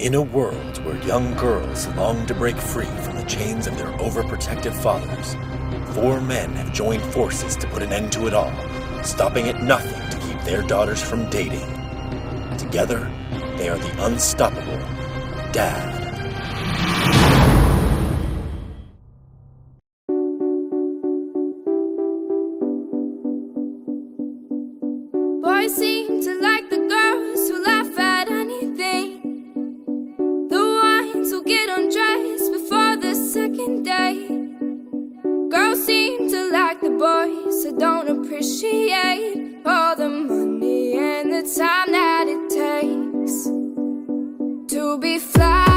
In a world where young girls long to break free from the chains of their overprotective fathers, four men have joined forces to put an end to it all, stopping at nothing to keep their daughters from dating. Together, they are the unstoppable Dad. Boys who don't appreciate all the money and the time that it takes to be fly